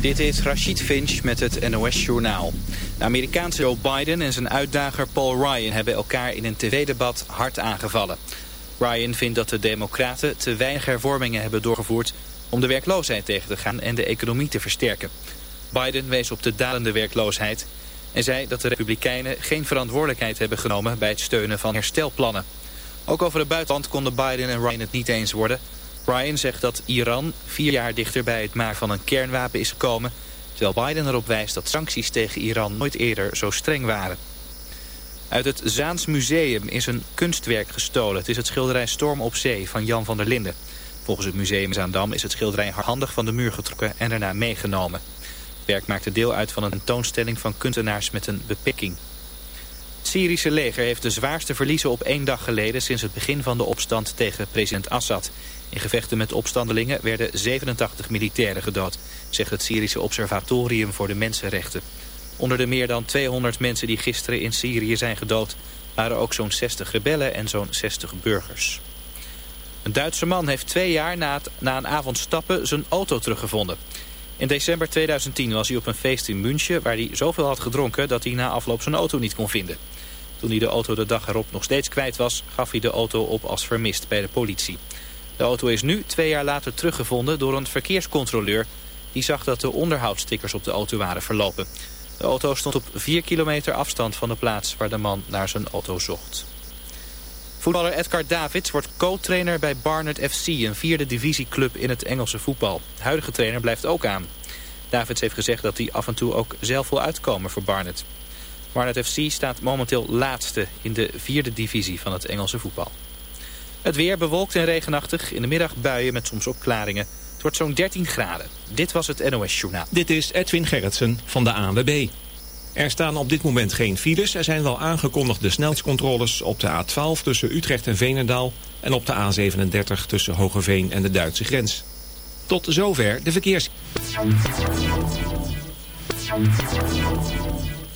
Dit is Rashid Finch met het NOS-journaal. De Amerikaanse Joe Biden en zijn uitdager Paul Ryan hebben elkaar in een tv-debat hard aangevallen. Ryan vindt dat de democraten te weinig hervormingen hebben doorgevoerd om de werkloosheid tegen te gaan en de economie te versterken. Biden wees op de dalende werkloosheid en zei dat de republikeinen geen verantwoordelijkheid hebben genomen bij het steunen van herstelplannen. Ook over het buitenland konden Biden en Ryan het niet eens worden... Ryan zegt dat Iran vier jaar dichter bij het maken van een kernwapen is gekomen... terwijl Biden erop wijst dat sancties tegen Iran nooit eerder zo streng waren. Uit het Zaans Museum is een kunstwerk gestolen. Het is het schilderij Storm op Zee van Jan van der Linden. Volgens het museum Zaandam is het schilderij handig van de muur getrokken en daarna meegenomen. Het werk maakte deel uit van een tentoonstelling van kunstenaars met een beperking. Het Syrische leger heeft de zwaarste verliezen op één dag geleden... sinds het begin van de opstand tegen president Assad. In gevechten met opstandelingen werden 87 militairen gedood... zegt het Syrische Observatorium voor de Mensenrechten. Onder de meer dan 200 mensen die gisteren in Syrië zijn gedood... waren ook zo'n 60 rebellen en zo'n 60 burgers. Een Duitse man heeft twee jaar na, na een avond stappen zijn auto teruggevonden. In december 2010 was hij op een feest in München... waar hij zoveel had gedronken dat hij na afloop zijn auto niet kon vinden. Toen hij de auto de dag erop nog steeds kwijt was... gaf hij de auto op als vermist bij de politie. De auto is nu twee jaar later teruggevonden door een verkeerscontroleur... die zag dat de onderhoudsstickers op de auto waren verlopen. De auto stond op 4 kilometer afstand van de plaats waar de man naar zijn auto zocht. Voetballer Edgar Davids wordt co-trainer bij Barnet FC, een vierde divisieclub in het Engelse voetbal. De huidige trainer blijft ook aan. Davids heeft gezegd dat hij af en toe ook zelf wil uitkomen voor Barnet. Barnet FC staat momenteel laatste in de vierde divisie van het Engelse voetbal. Het weer bewolkt en regenachtig. In de middag buien met soms opklaringen. Het wordt zo'n 13 graden. Dit was het NOS Journaal. Dit is Edwin Gerritsen van de ANWB. Er staan op dit moment geen files. Er zijn wel aangekondigde snelheidscontroles op de A12 tussen Utrecht en Veenendaal... en op de A37 tussen Hogeveen en de Duitse grens. Tot zover de verkeers...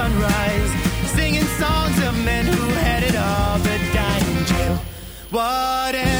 Sunrise, singing songs of men who had it all but in jail. Whatever.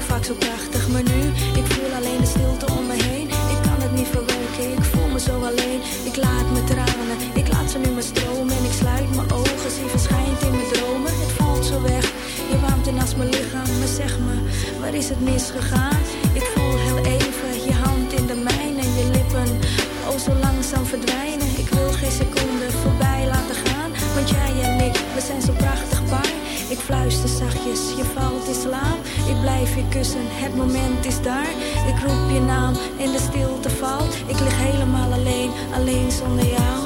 Zo prachtig, maar nu Ik voel alleen de stilte om me heen. Ik kan het niet verwerken, ik voel me zo alleen. Ik laat me tranen, ik laat ze nu maar stromen. En ik sluit mijn ogen, zie verschijnt in mijn dromen. Het voelt zo weg, je warmt in als mijn lichaam. Maar zeg me, waar is het misgegaan? Ik voel heel even je hand in de mijne En je lippen, oh zo langzaam verdwijnen. Ik wil geen seconde voorbij laten gaan Want jij en ik, we zijn zo prachtig paar ik fluister zachtjes, je valt in slaap. Blijf je kussen, het moment is daar. Ik roep je naam en de stilte valt. Ik lig helemaal alleen, alleen zonder jou.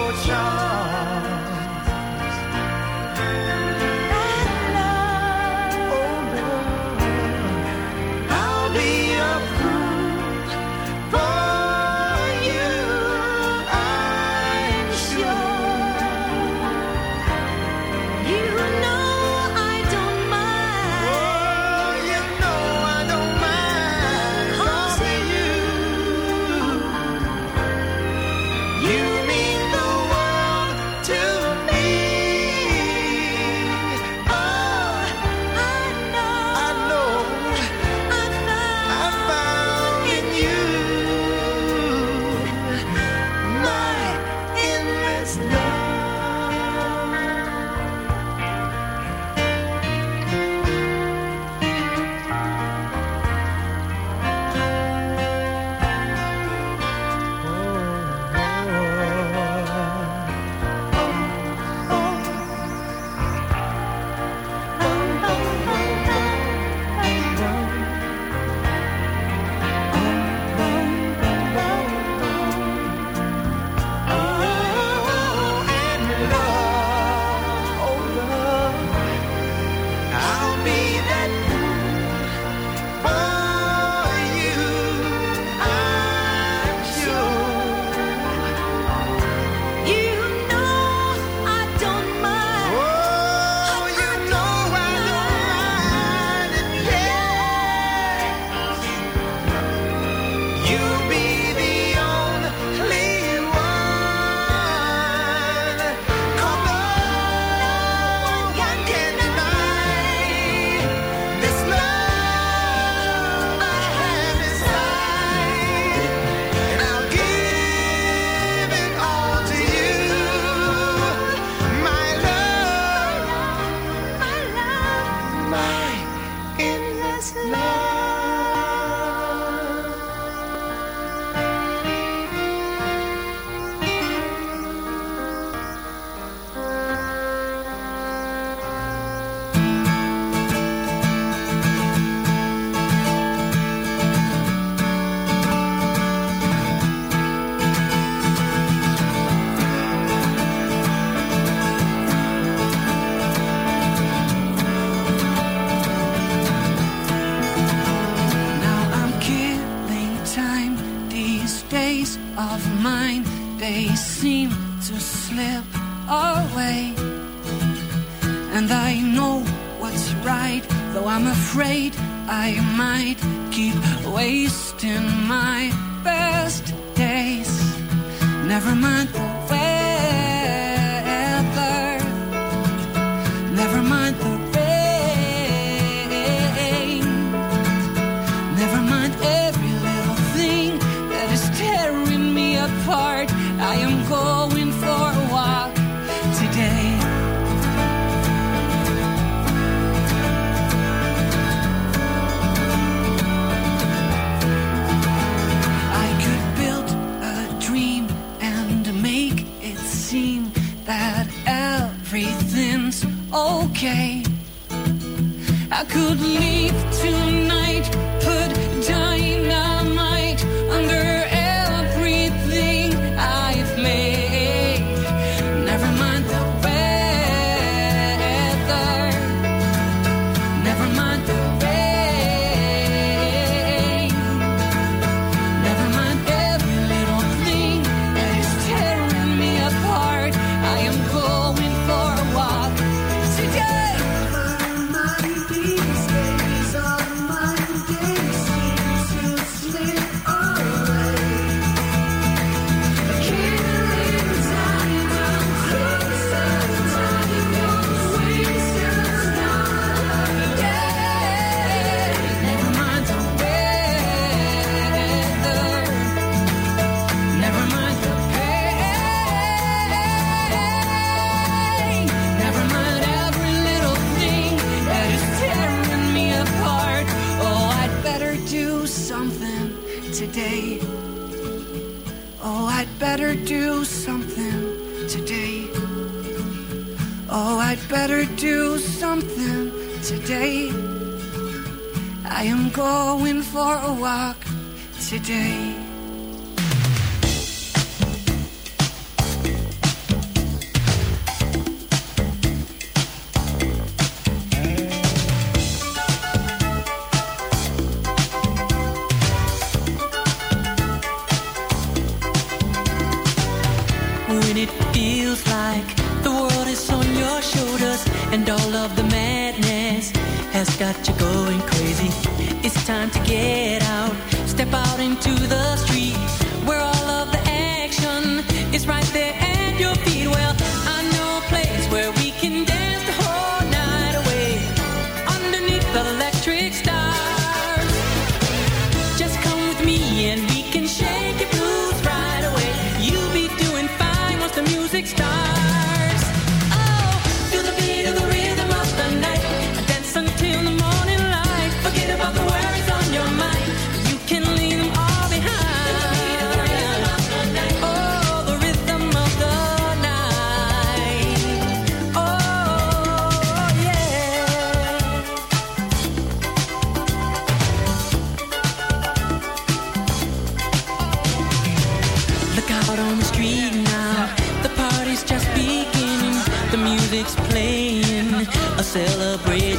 could leave When it feels like the world is on your shoulders and all of the madness has got you going crazy, it's time to get out. Step out into the street where all of the action is right there.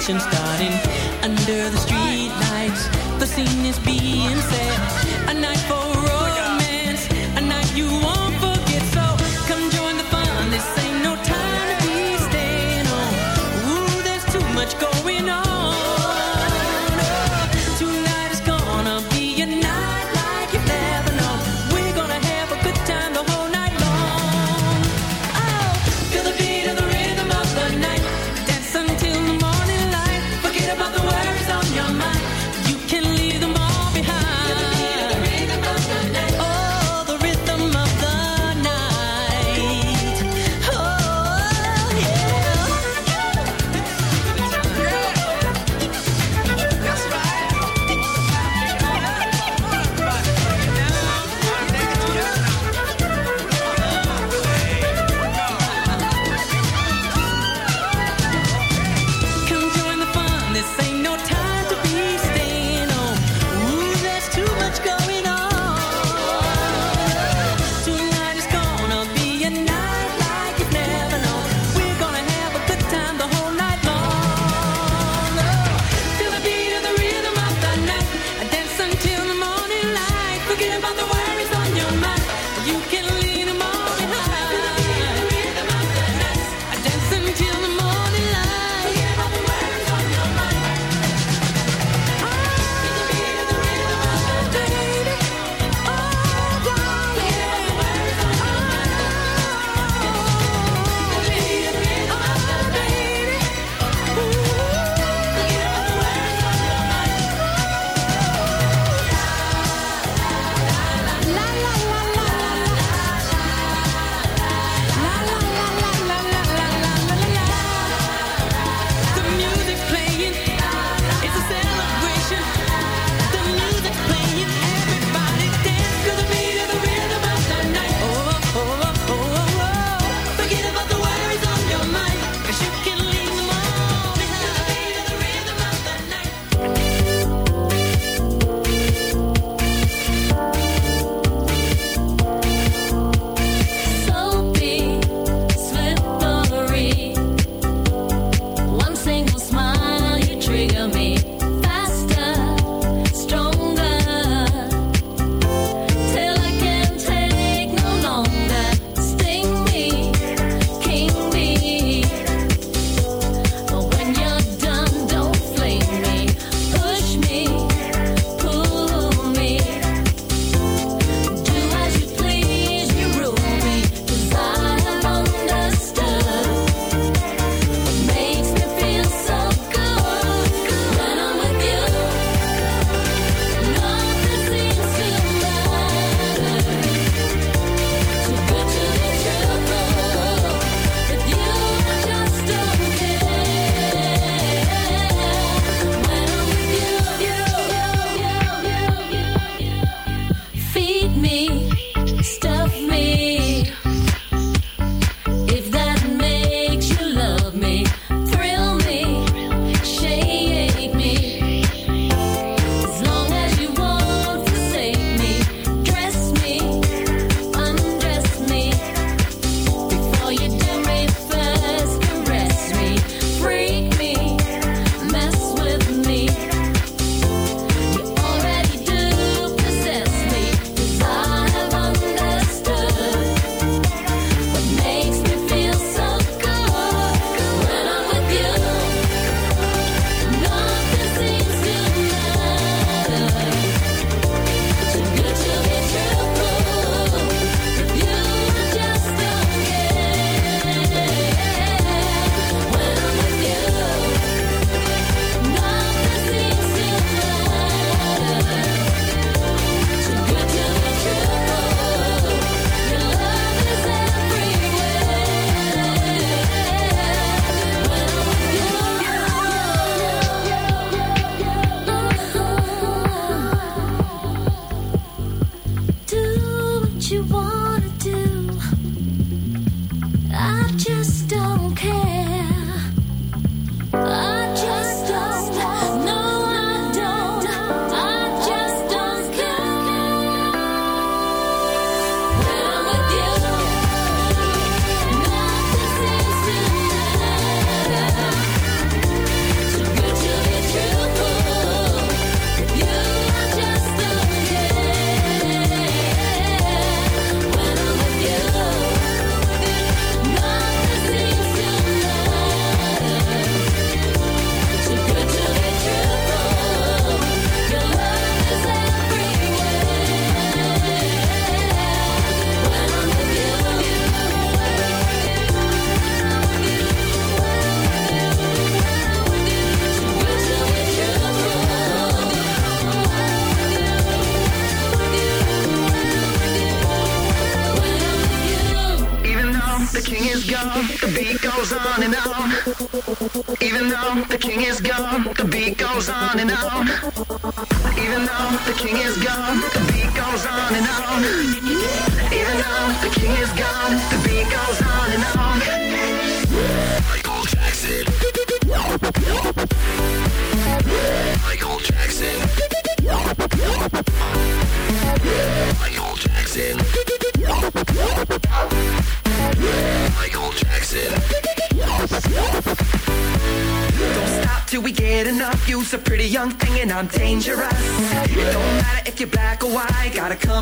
kitchen stuff.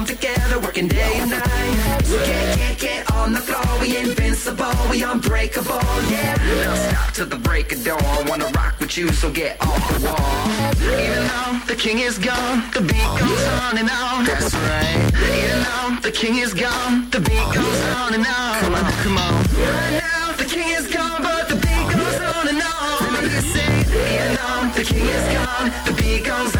Come together, working day and night. So get, get, get on the floor. We invincible, we unbreakable, yeah. Don't stop till the break of dawn. Wanna rock with you, so get off the wall. Even though the king is gone, the beat goes on and on. That's right. Even though the king is gone, the beat goes on and on. Come on, come on. Right now, the king is gone, but the beat goes on and on. Let me hear you say, even though the king is gone, the beat goes on.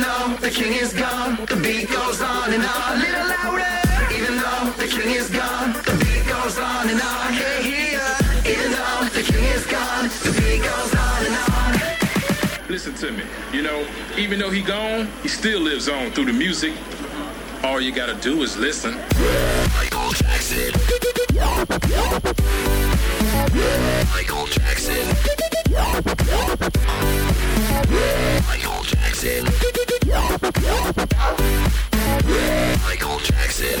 Even though the king is gone, the beat goes on and on. A little louder. Even though the king is gone, the beat goes on and on. Hey, here. Even though the king is gone, the beat goes on and on. Listen to me. You know, even though he gone, he still lives on through the music. All you gotta do is listen. Michael Jackson. Michael Jackson. Michael Jackson. Michael Jackson.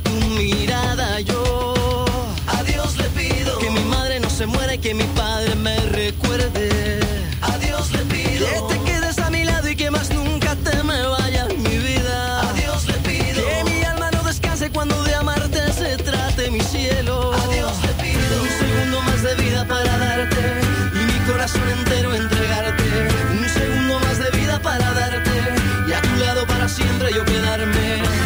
Tu mirada. Yo a Dios le pido que mi madre no se muera y que mi padre me recuerde. A Dios le pido que te quedes a mi lado y que más nunca te me vayas mi vida. A Dios le pido que mi alma no descanse cuando de amarte se trate mi cielo. A Dios le pido un segundo más de vida para darte y mi corazón entero entregarte. Un segundo más de vida para darte y a tu lado para siempre yo quedarme.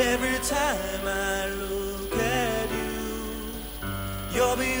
Every time I look at you, you'll be